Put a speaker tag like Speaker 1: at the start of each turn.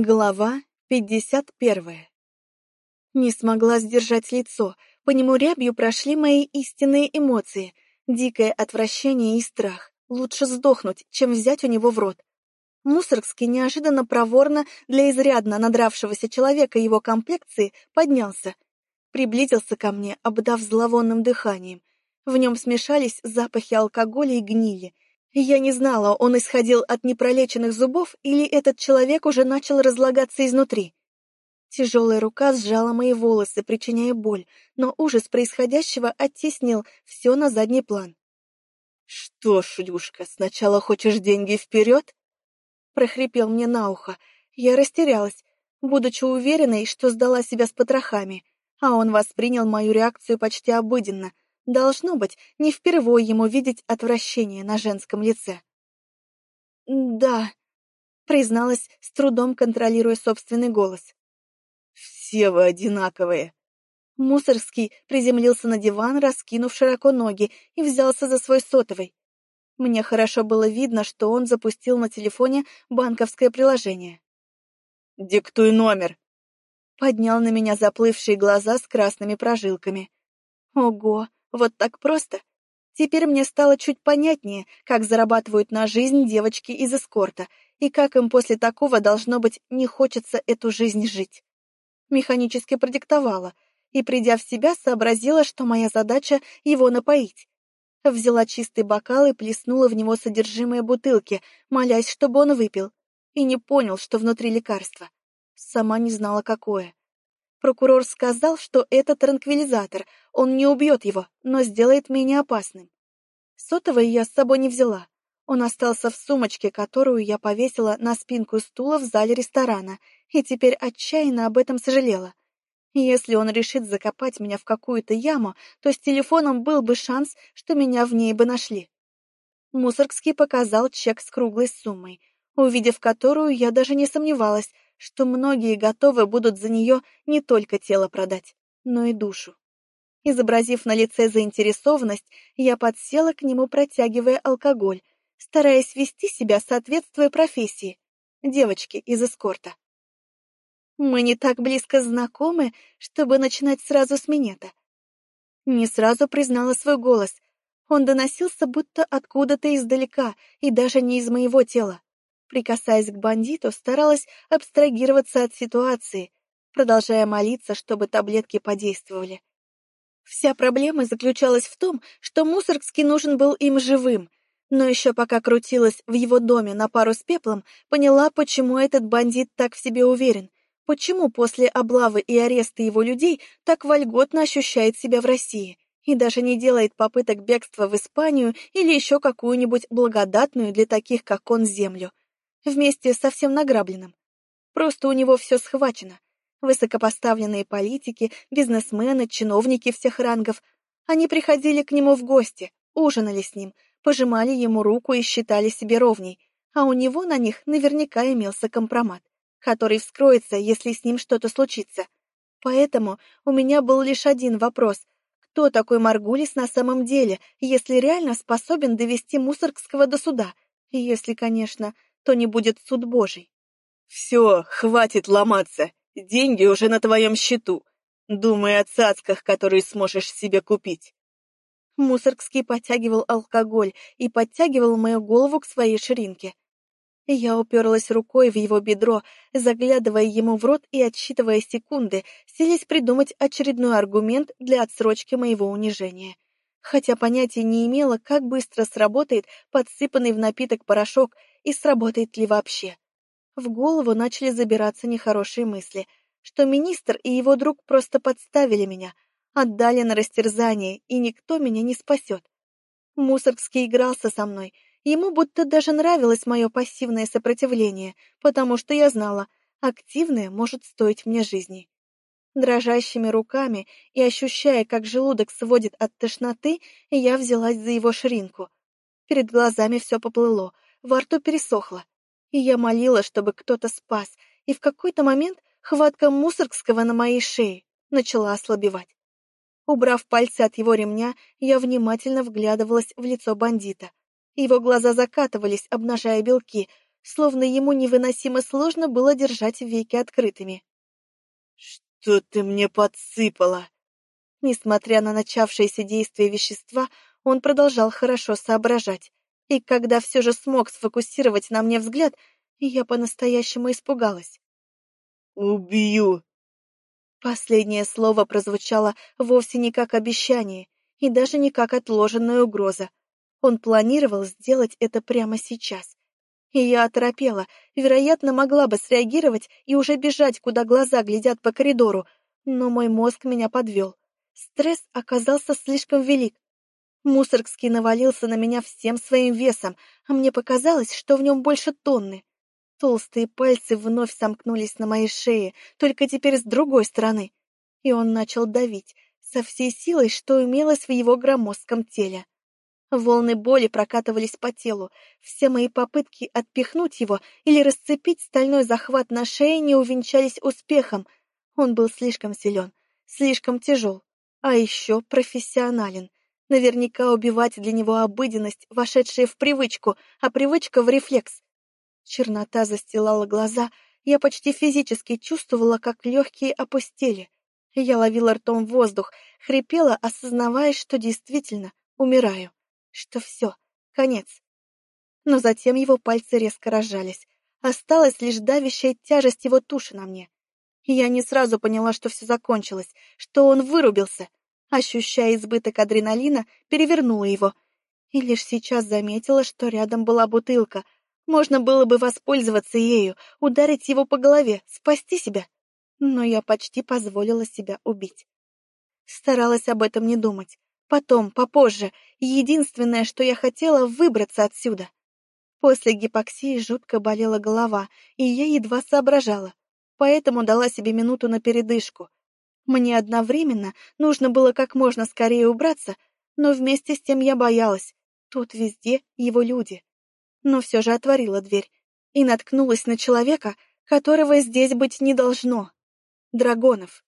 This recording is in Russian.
Speaker 1: Глава пятьдесят первая. Не смогла сдержать лицо, по нему рябью прошли мои истинные эмоции, дикое отвращение и страх. Лучше сдохнуть, чем взять у него в рот. Мусоргский неожиданно проворно для изрядно надравшегося человека его комплекции поднялся. Приблизился ко мне, обдав зловонным дыханием. В нем смешались запахи алкоголя и гнили — я не знала, он исходил от непролеченных зубов или этот человек уже начал разлагаться изнутри. Тяжелая рука сжала мои волосы, причиняя боль, но ужас происходящего оттеснил все на задний план. «Что, шлюшка, сначала хочешь деньги вперед?» прохрипел мне на ухо. Я растерялась, будучи уверенной, что сдала себя с потрохами, а он воспринял мою реакцию почти обыденно — Должно быть, не впервой ему видеть отвращение на женском лице. «Да», — призналась, с трудом контролируя собственный голос. «Все вы одинаковые». Мусорский приземлился на диван, раскинув широко ноги, и взялся за свой сотовый. Мне хорошо было видно, что он запустил на телефоне банковское приложение. «Диктуй номер!» Поднял на меня заплывшие глаза с красными прожилками. Ого, вот так просто. Теперь мне стало чуть понятнее, как зарабатывают на жизнь девочки из эскорта, и как им после такого, должно быть, не хочется эту жизнь жить. Механически продиктовала, и, придя в себя, сообразила, что моя задача — его напоить. Взяла чистый бокал и плеснула в него содержимое бутылки, молясь, чтобы он выпил, и не понял, что внутри лекарства. Сама не знала, какое. Прокурор сказал, что это транквилизатор, он не убьет его, но сделает менее опасным. Сотовый я с собой не взяла. Он остался в сумочке, которую я повесила на спинку стула в зале ресторана, и теперь отчаянно об этом сожалела. Если он решит закопать меня в какую-то яму, то с телефоном был бы шанс, что меня в ней бы нашли. Мусоргский показал чек с круглой суммой, увидев которую я даже не сомневалась, что многие готовы будут за нее не только тело продать, но и душу. Изобразив на лице заинтересованность, я подсела к нему, протягивая алкоголь, стараясь вести себя соответствуя профессии девочки из эскорта. Мы не так близко знакомы, чтобы начинать сразу с минета. Не сразу признала свой голос. Он доносился будто откуда-то издалека и даже не из моего тела. Прикасаясь к бандиту, старалась абстрагироваться от ситуации, продолжая молиться, чтобы таблетки подействовали. Вся проблема заключалась в том, что Мусоргский нужен был им живым, но еще пока крутилась в его доме на пару с пеплом, поняла, почему этот бандит так в себе уверен, почему после облавы и ареста его людей так вольготно ощущает себя в России и даже не делает попыток бегства в Испанию или еще какую-нибудь благодатную для таких, как он, землю вместе со всем награбленным. Просто у него все схвачено. Высокопоставленные политики, бизнесмены, чиновники всех рангов. Они приходили к нему в гости, ужинали с ним, пожимали ему руку и считали себе ровней, а у него на них наверняка имелся компромат, который вскроется, если с ним что-то случится. Поэтому у меня был лишь один вопрос. Кто такой Маргулис на самом деле, если реально способен довести Мусоргского до суда? Если, конечно, то не будет суд Божий. Все, хватит ломаться. Деньги уже на твоем счету. Думай о цацках, которые сможешь себе купить. Мусоргский подтягивал алкоголь и подтягивал мою голову к своей ширинке. Я уперлась рукой в его бедро, заглядывая ему в рот и отсчитывая секунды, селись придумать очередной аргумент для отсрочки моего унижения. Хотя понятия не имела, как быстро сработает подсыпанный в напиток порошок и сработает ли вообще. В голову начали забираться нехорошие мысли, что министр и его друг просто подставили меня, отдали на растерзание, и никто меня не спасет. Мусоргский игрался со мной, ему будто даже нравилось мое пассивное сопротивление, потому что я знала, активное может стоить мне жизни. Дрожащими руками и ощущая, как желудок сводит от тошноты, я взялась за его ширинку. Перед глазами все поплыло — во рту пересохло, и я молила, чтобы кто-то спас, и в какой-то момент хватка Мусоргского на моей шее начала ослабевать. Убрав пальцы от его ремня, я внимательно вглядывалась в лицо бандита. Его глаза закатывались, обнажая белки, словно ему невыносимо сложно было держать веки открытыми.
Speaker 2: «Что ты мне подсыпала?»
Speaker 1: Несмотря на начавшееся действие вещества, он продолжал хорошо соображать. И когда все же смог сфокусировать на мне взгляд, я по-настоящему испугалась.
Speaker 2: «Убью!»
Speaker 1: Последнее слово прозвучало вовсе не как обещание и даже не как отложенная угроза. Он планировал сделать это прямо сейчас. И я оторопела, вероятно, могла бы среагировать и уже бежать, куда глаза глядят по коридору, но мой мозг меня подвел. Стресс оказался слишком велик. Мусоргский навалился на меня всем своим весом, а мне показалось, что в нем больше тонны. Толстые пальцы вновь сомкнулись на моей шее, только теперь с другой стороны. И он начал давить со всей силой, что имелось в его громоздком теле. Волны боли прокатывались по телу. Все мои попытки отпихнуть его или расцепить стальной захват на шее не увенчались успехом. Он был слишком силен, слишком тяжел. А еще профессионален. Наверняка убивать для него обыденность, вошедшая в привычку, а привычка в рефлекс. Чернота застилала глаза, я почти физически чувствовала, как легкие опустели. Я ловила ртом воздух, хрипела, осознавая, что действительно умираю, что все, конец. Но затем его пальцы резко разжались. Осталась лишь давящая тяжесть его туши на мне. Я не сразу поняла, что все закончилось, что он вырубился. Ощущая избыток адреналина, перевернула его. И лишь сейчас заметила, что рядом была бутылка. Можно было бы воспользоваться ею, ударить его по голове, спасти себя. Но я почти позволила себя убить. Старалась об этом не думать. Потом, попозже, единственное, что я хотела, выбраться отсюда. После гипоксии жутко болела голова, и я едва соображала поэтому дала себе минуту на передышку. Мне одновременно нужно было как можно скорее убраться, но вместе с тем я боялась. Тут везде его люди. Но все же отворила дверь и наткнулась на человека, которого здесь быть не должно. Драгонов.